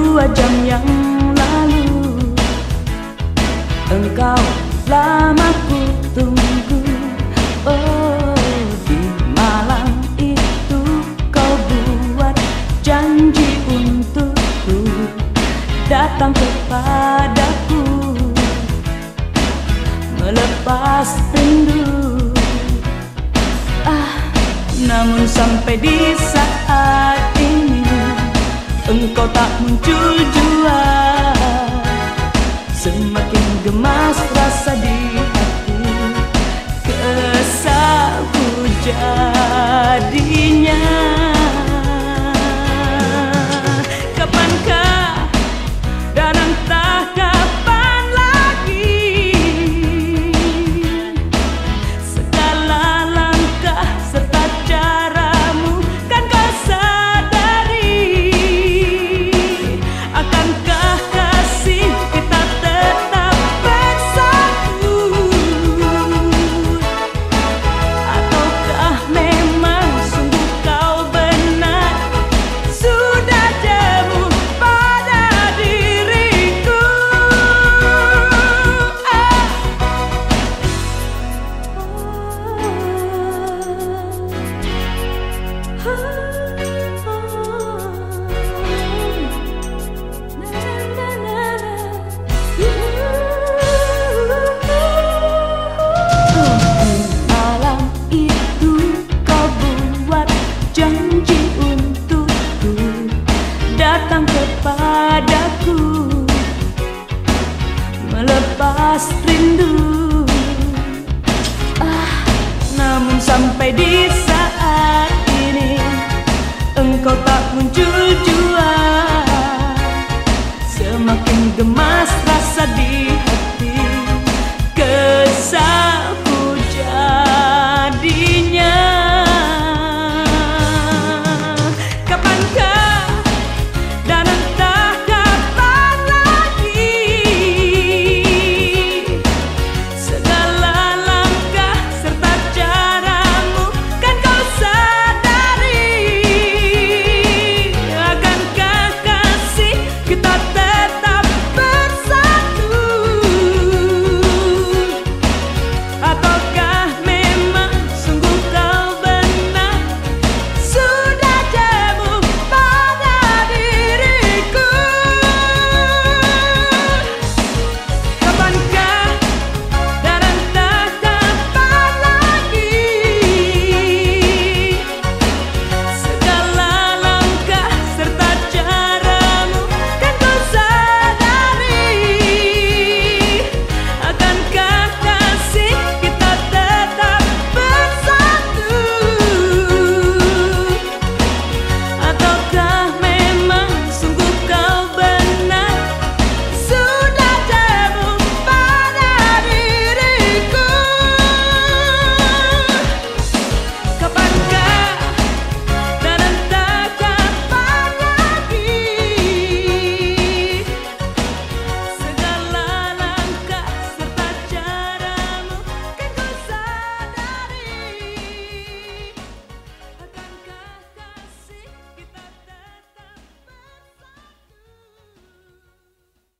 Dua jam yang lalu. Engkau lama ku tunggu. Oh di malam itu kau buat janji untukku. Datang kepadaku. Melepas rindu. Namun sampai di saat Engkau tak muncul jua. Semakin gemas rasa di hati Kesahku jadinya lepas rindu. Ah, Namun sampai di saat ini Engkau tak muncul jua. Semakin gemas rasa di hati Kesal